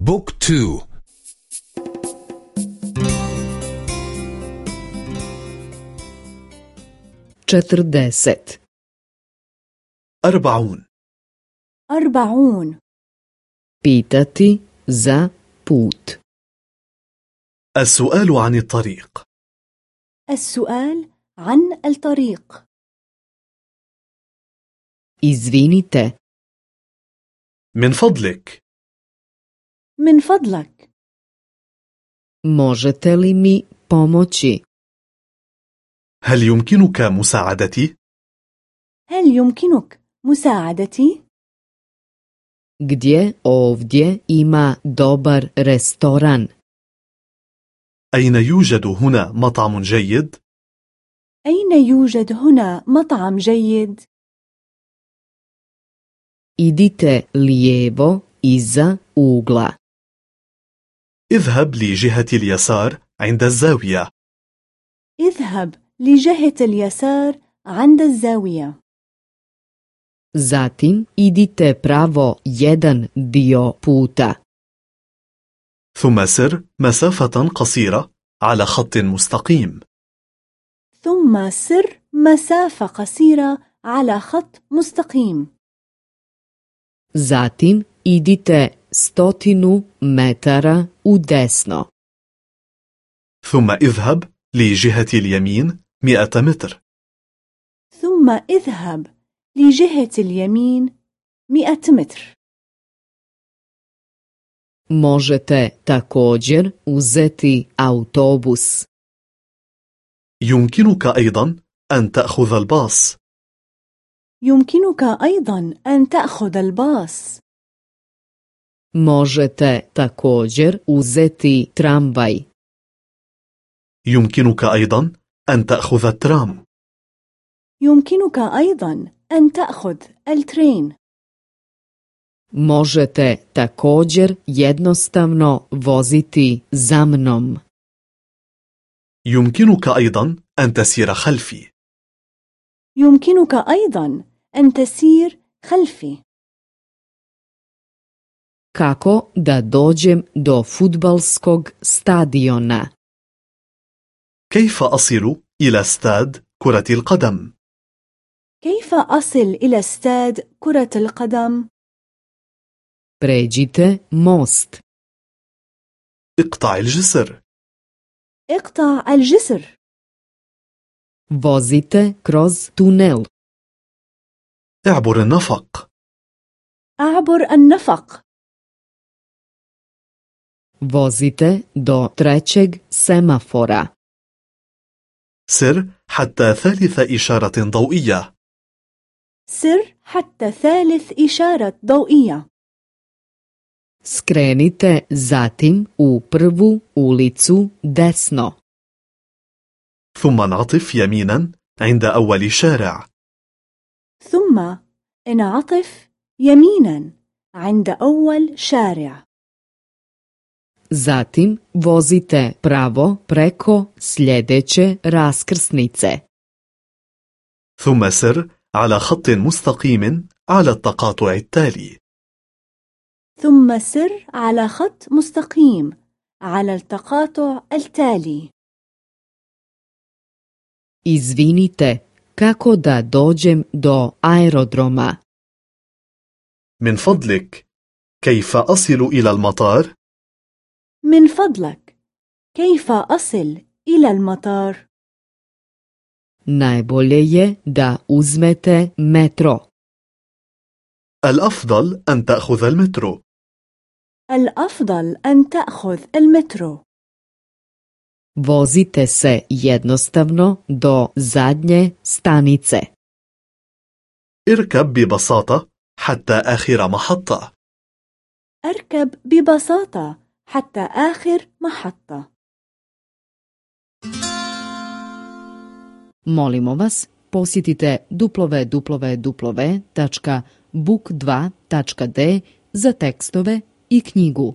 بوك تو. Četrdeset أربعون. أربعون. Pitati za put. السؤال عن الطريق. السؤال عن الطريق. Izvinite. من فضلك. من فضلك možete li mi pomoći هل يمكنك مساعدتي؟ هل يمكنك مساعدتي؟ gdje ovdje ima dobar restoran أين يوجد هنا مطعم جيد؟ أين يوجد هنا مطعم جيد؟ idite lijevo iza ugla اذهب لجهة اليسار عند الزاوية. اذهب لجهة اليسار عند الزاوية. Zatim idite pravo jedan dio puta. ثم سر مسافة قصيرة على خط مستقيم. ثم سر مسافة قصيرة على خط مستقيم. Zatim idite stotinu metara u desno. ثم اذهب لجهة اليمين مئة متر. ثم اذهب لجهة اليمين مئة متر. Možete također uzeti autobus. يمكنك أيضا أن تأخذ الباص. يمكنك أيضا أن تأخذ الباص. Možete također uzeti tramvaj. يمكنك أيضا أن تأخذ الترام. يمكنك أيضا أن تأخذ الترين. Možete također jednostavno voziti za mnom. يمكنك أيضا أن تسير خلفي. يمكنك أيضا أن تسير خلفي. Kako da dođem do futbalskog stadiona? كيف أصل إلى استاد كرة القدم؟ كيف أصل إلى استاد كرة القدم؟ pređite most. اقطع الجسر. اقطع الجسر. Vozite kroz tunel. اعبر النفق. أعبر النفق. Vozite do trećeg semafora. سر حتى ثالث إشارة ضوئية سر حتى ثالث إشارة ضوئية skrenite zatim u prvu ulicu desno. ثم انعطف يمينا عند أول شارع ثم انعطف يمينا عند أول شارع Zatim vozite pravo preko sljedeće raskrsnice. ثم سر على خط مستقيم على التقاطع التالي ثم سر على خط مستقيم على التقاطع التالي Izvinite, kako da dođem do aerodroma? من فضلك كيف أصل إلى المطار؟ من فضلك كيف أصل إلى المطار؟ Najbolje je da uzmete metro. الأفضل أن تأخذ المترو الأفضل أن تأخذ المترو Vozite se jednostavno do zadnje stanice. اركب ببساطة حتى آخر محطة أركب ببساطة حتى آخر محطة Molimo vas, posjetite www.book2.d za tekstove i knjigu.